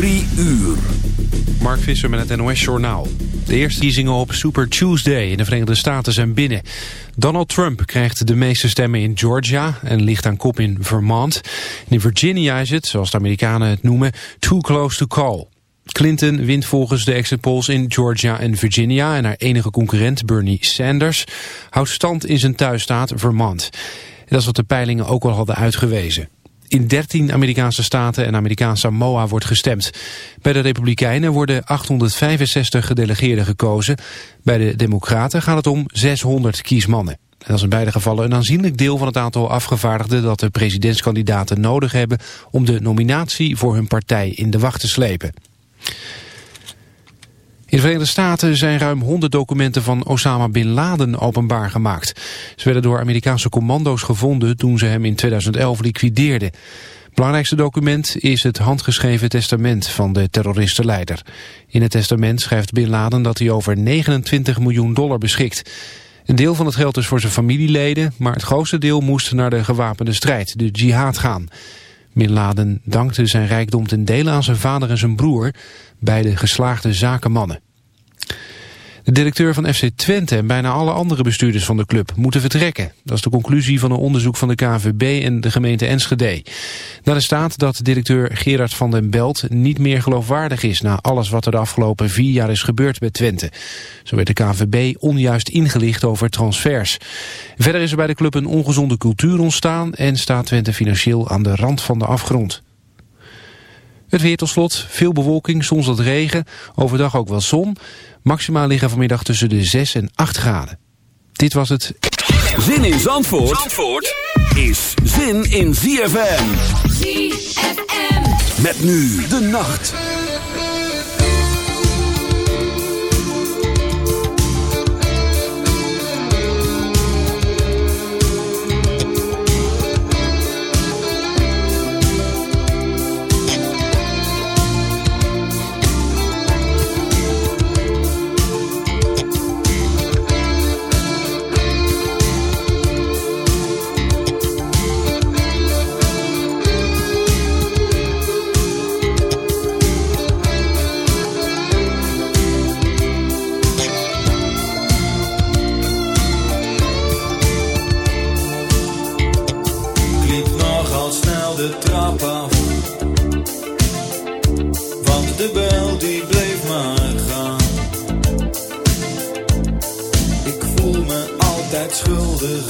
Drie uur. Mark Visser met het NOS Journaal. De eerste verkiezingen op Super Tuesday in de Verenigde Staten zijn binnen. Donald Trump krijgt de meeste stemmen in Georgia en ligt aan kop in Vermont. in Virginia is het, zoals de Amerikanen het noemen, too close to call. Clinton wint volgens de exit polls in Georgia en Virginia... en haar enige concurrent, Bernie Sanders, houdt stand in zijn thuisstaat Vermont. dat is wat de peilingen ook al hadden uitgewezen. In 13 Amerikaanse staten en Amerikaanse Samoa wordt gestemd. Bij de Republikeinen worden 865 gedelegeerden gekozen. Bij de Democraten gaat het om 600 kiesmannen. dat is in beide gevallen een aanzienlijk deel van het aantal afgevaardigden dat de presidentskandidaten nodig hebben om de nominatie voor hun partij in de wacht te slepen. In de Verenigde Staten zijn ruim 100 documenten van Osama Bin Laden openbaar gemaakt. Ze werden door Amerikaanse commando's gevonden toen ze hem in 2011 liquideerden. Het belangrijkste document is het handgeschreven testament van de terroristenleider. In het testament schrijft Bin Laden dat hij over 29 miljoen dollar beschikt. Een deel van het geld is voor zijn familieleden, maar het grootste deel moest naar de gewapende strijd, de jihad gaan. Bin Laden dankte zijn rijkdom ten dele aan zijn vader en zijn broer, beide geslaagde zakenmannen. De directeur van FC Twente en bijna alle andere bestuurders van de club moeten vertrekken. Dat is de conclusie van een onderzoek van de KVB en de gemeente Enschede. Daarin staat dat directeur Gerard van den Belt niet meer geloofwaardig is... na alles wat er de afgelopen vier jaar is gebeurd bij Twente. Zo werd de KVB onjuist ingelicht over transfers. Verder is er bij de club een ongezonde cultuur ontstaan... en staat Twente financieel aan de rand van de afgrond. Het weer tot slot, veel bewolking, soms wat regen, overdag ook wel zon. Maximaal liggen vanmiddag tussen de 6 en 8 graden. Dit was het. Zin in Zandvoort, Zandvoort is zin in ZFM. ZFM. Met nu de nacht. the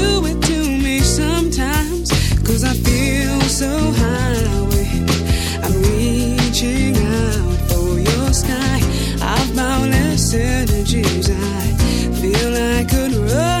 so high. I'm reaching out for your sky. I've boundless energies. I feel I could run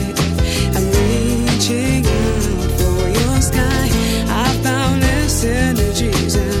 Found this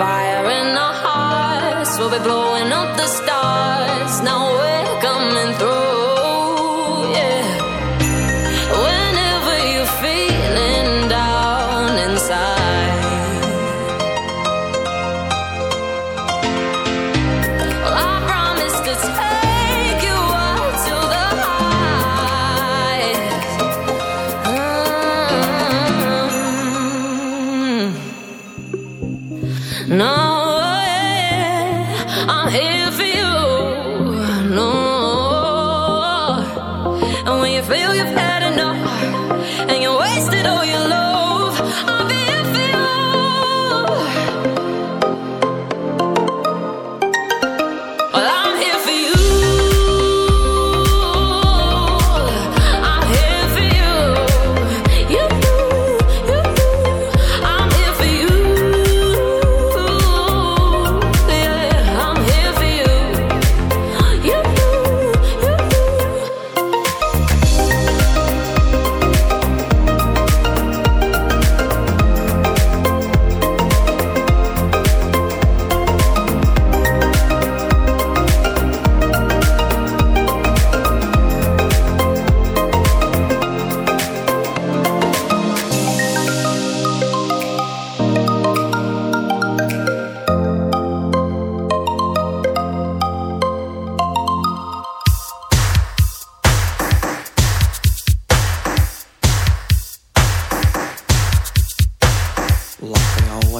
fire in our hearts. We'll be blowing up the stars. Now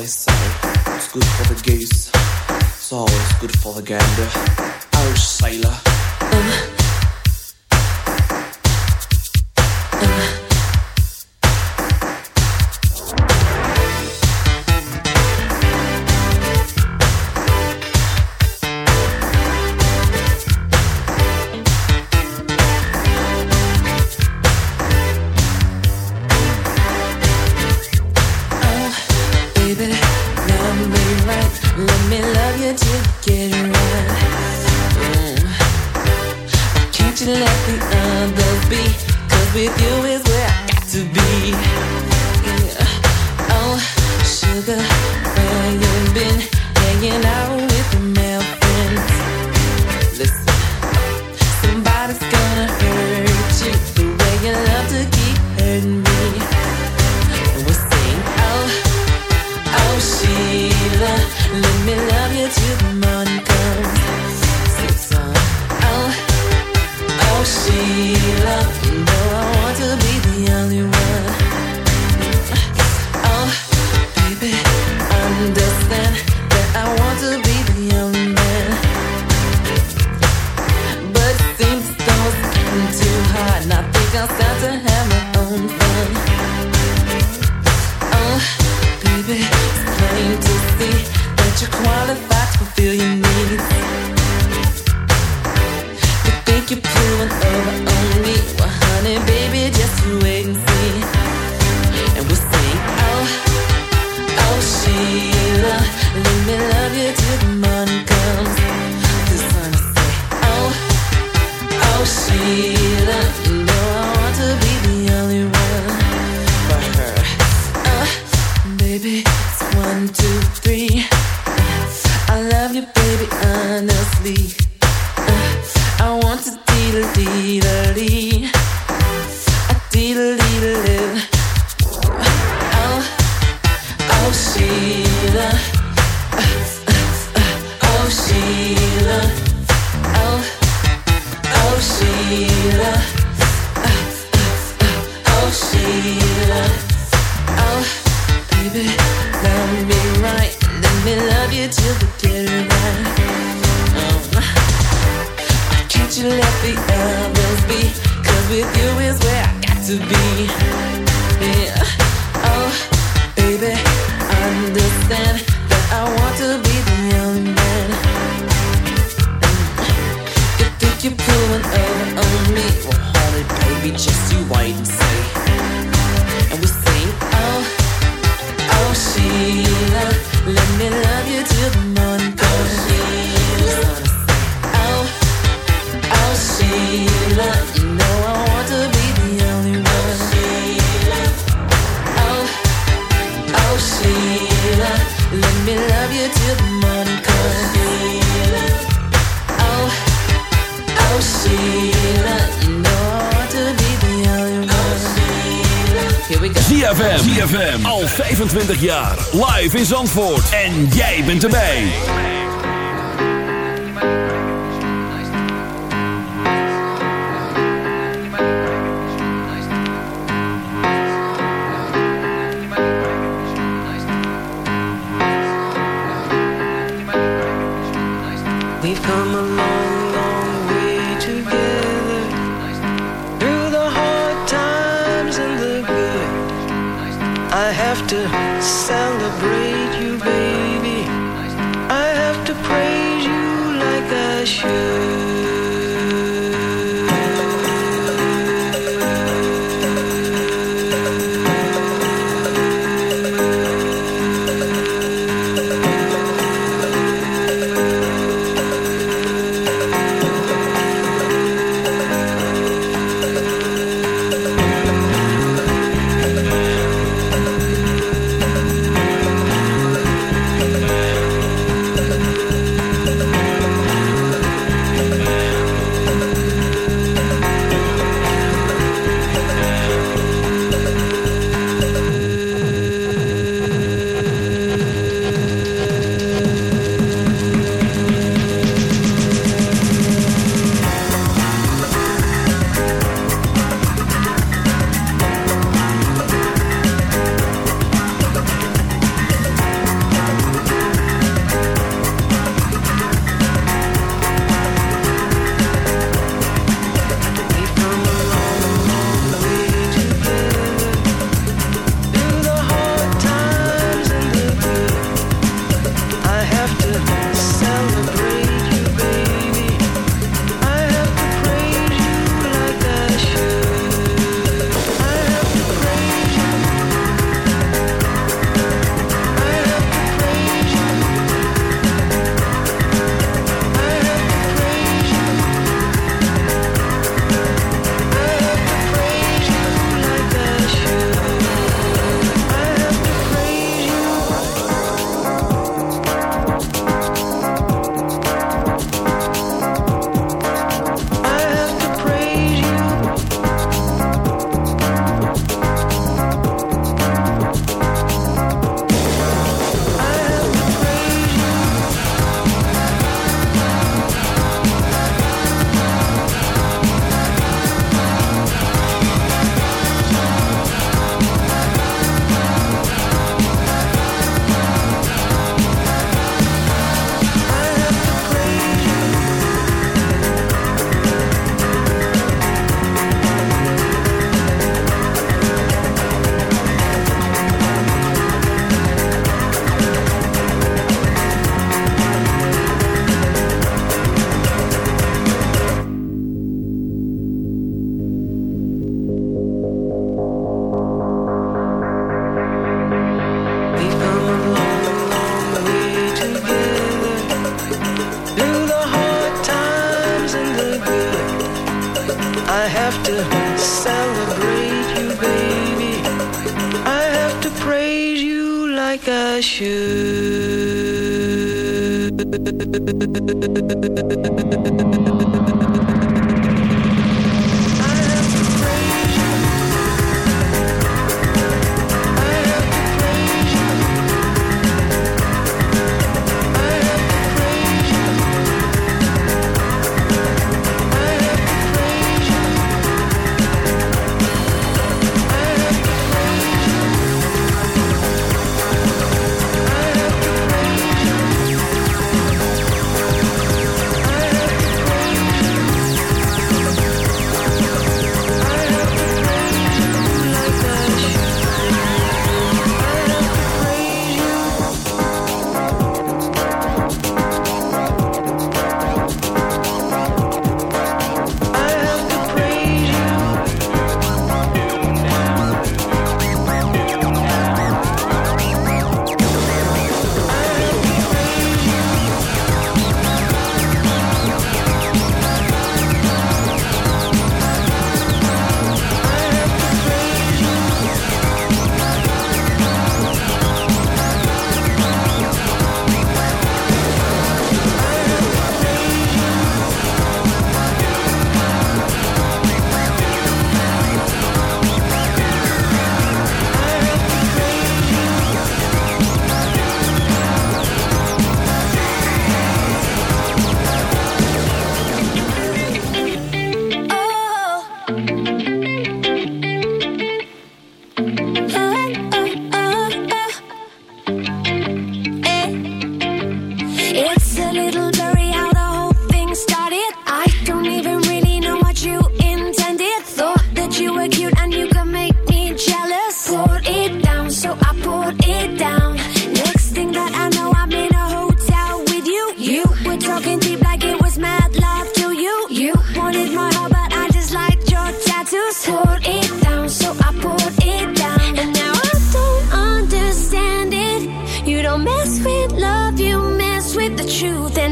I say it's good for the geese, It's always good for the gander. Irish sailor. Um. Zandvoort.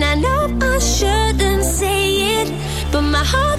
And I know I shouldn't say it, but my heart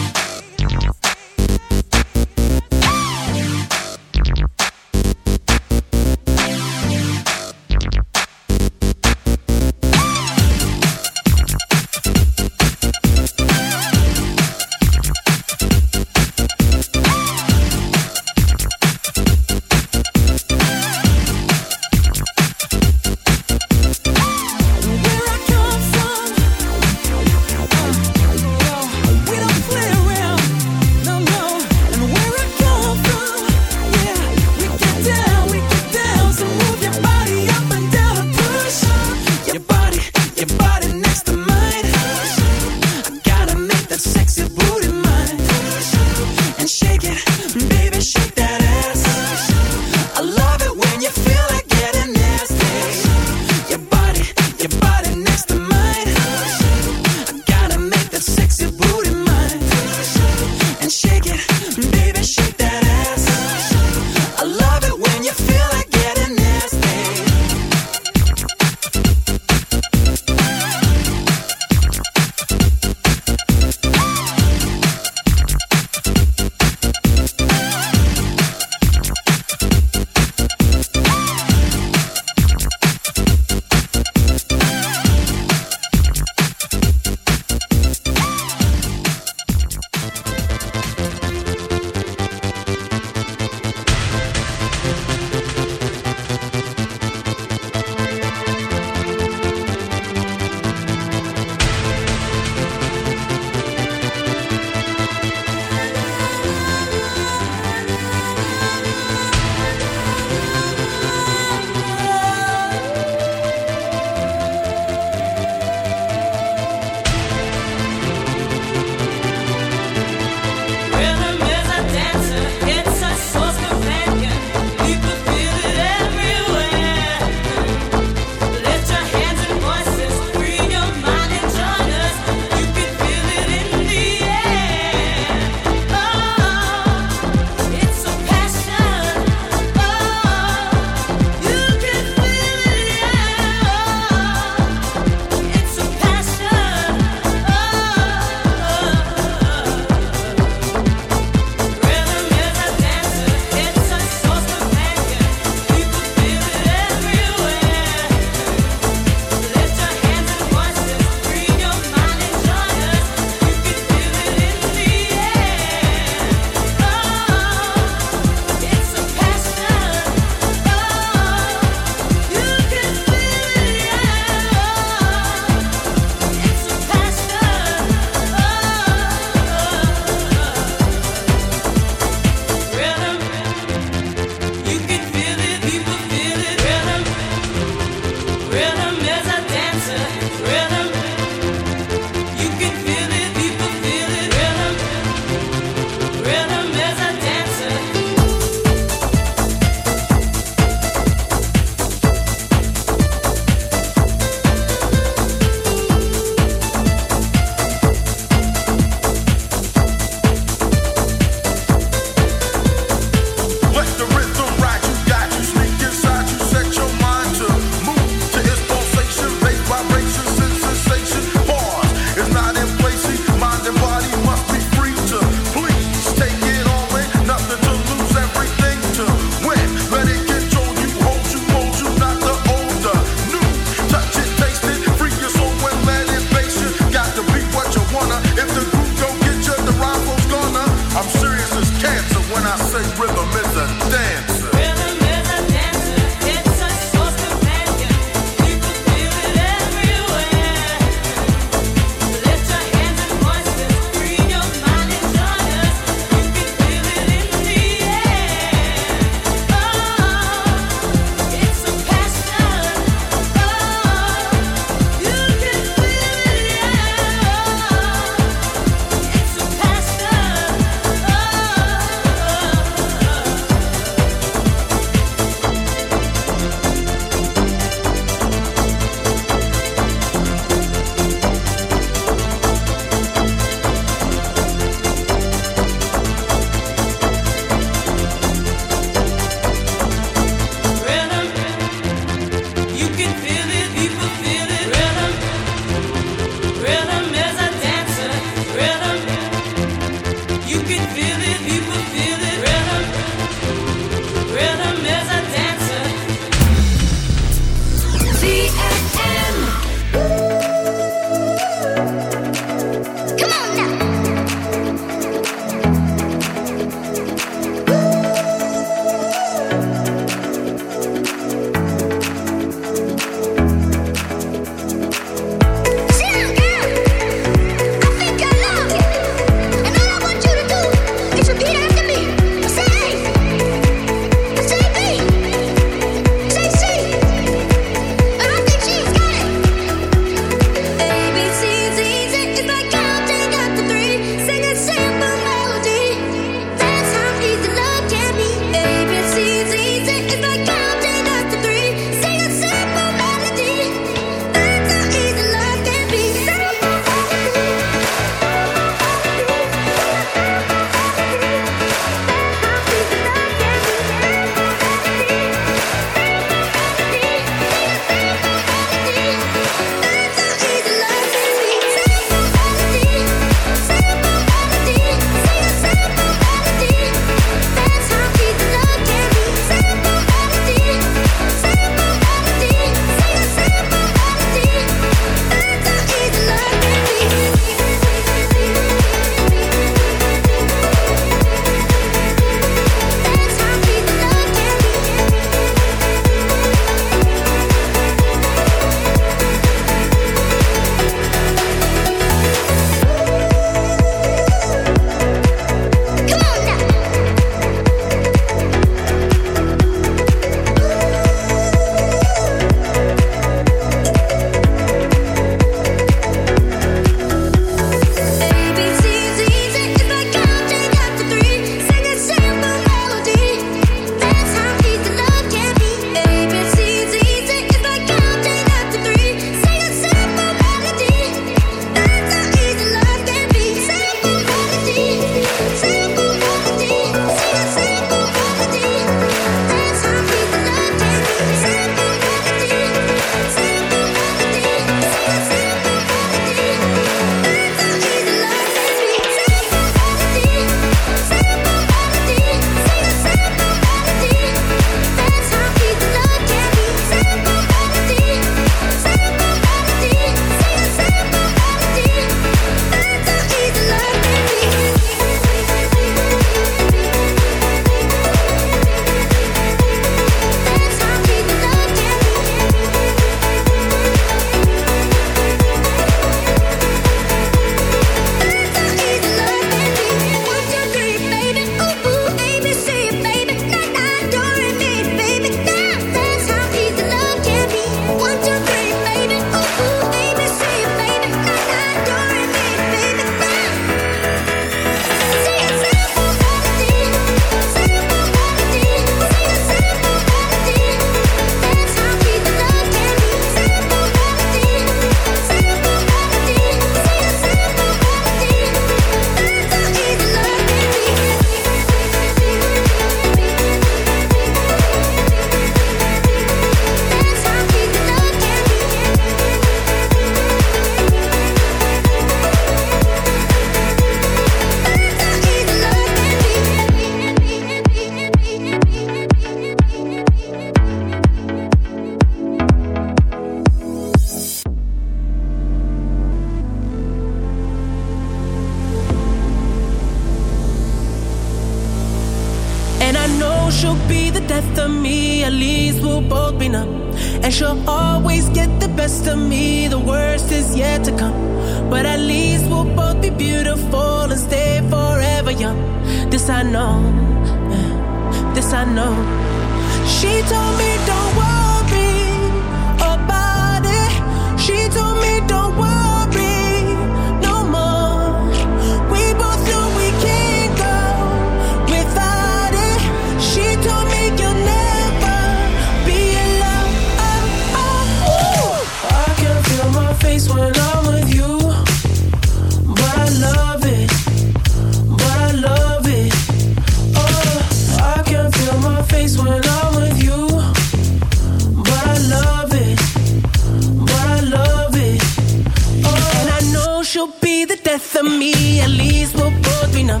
be the death of me. At least we'll both be numb.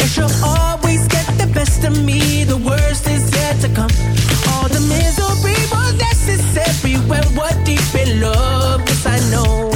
And she'll always get the best of me. The worst is yet to come. All the misery was necessary. When we're deep in love, yes I know.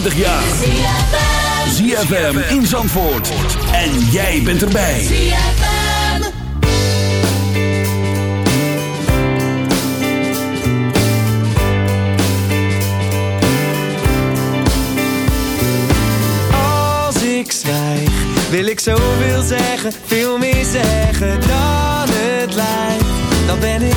25 jaar. ZFM in Zandvoort. En jij bent erbij. Als ik zwijg, wil ik zoveel zeggen. Veel meer zeggen dan het lijkt. Dan ben ik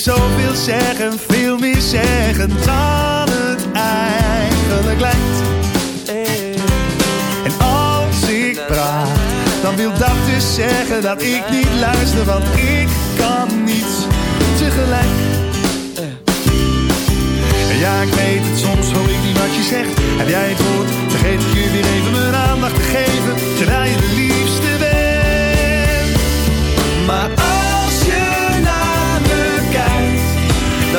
zoveel zeggen, veel meer zeggen dan het eigenlijk lijkt. En als ik praat, dan wil dat dus zeggen dat ik niet luister, want ik kan niets tegelijk. Ja, ik weet het, soms hoor ik niet wat je zegt. Heb jij het woord, vergeet ik je weer even mijn aandacht te geven, terwijl je het liefste bent. Maar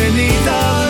愿你的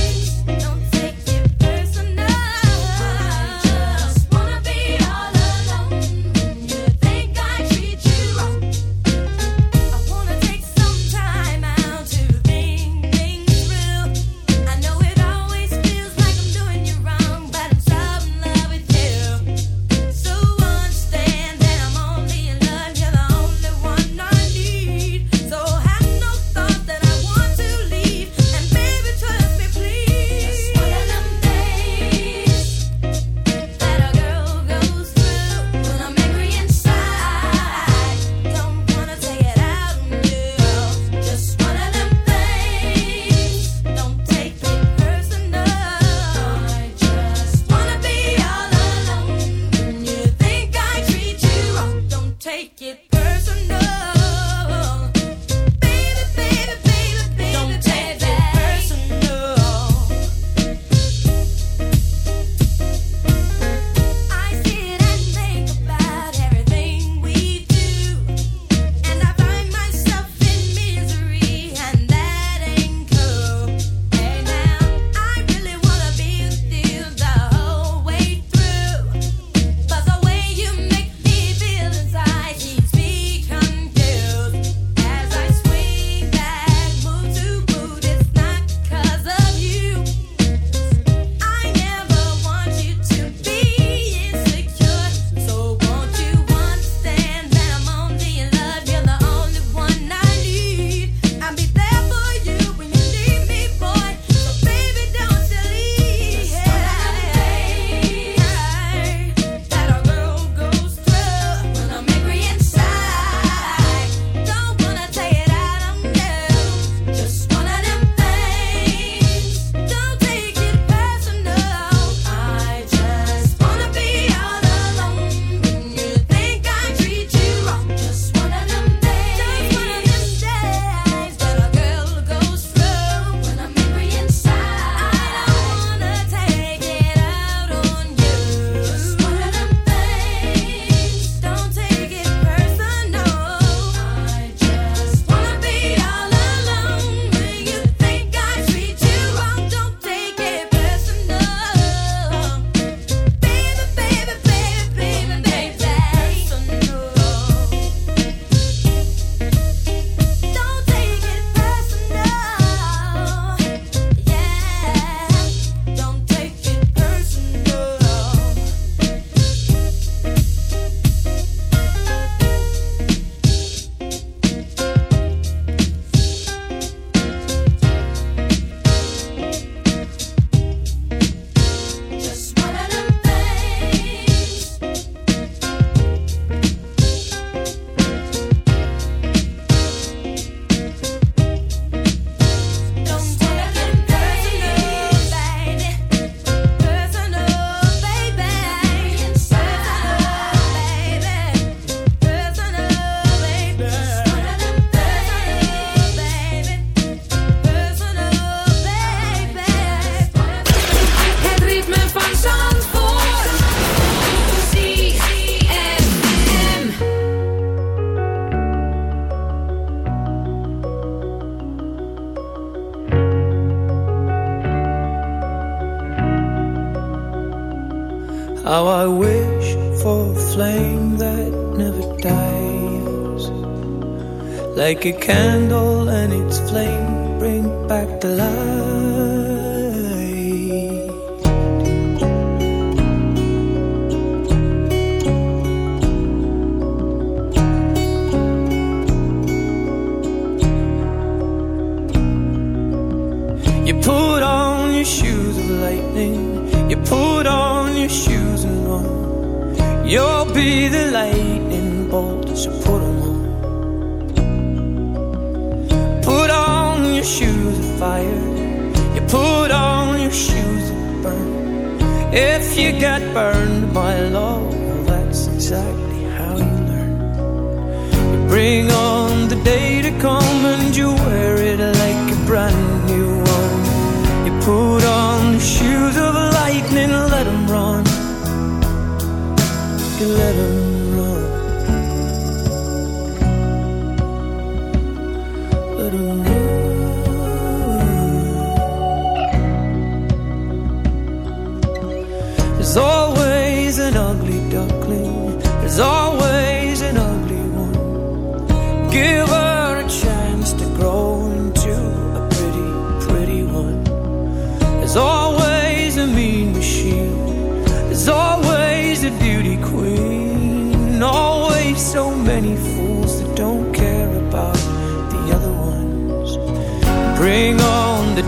It can.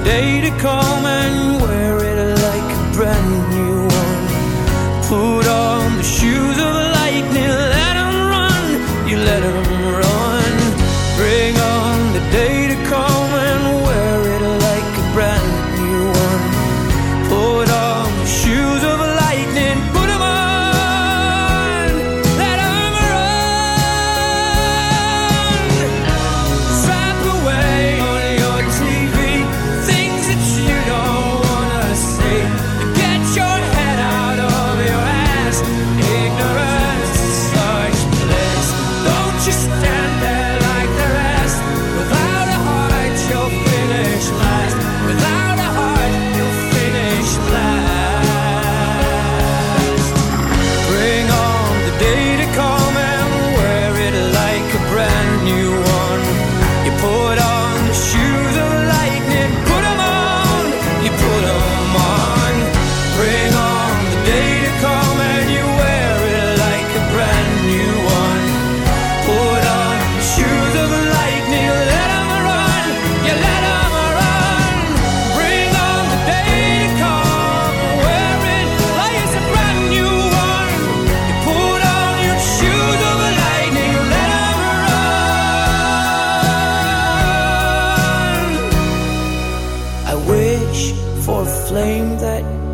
day to come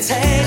take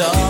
door,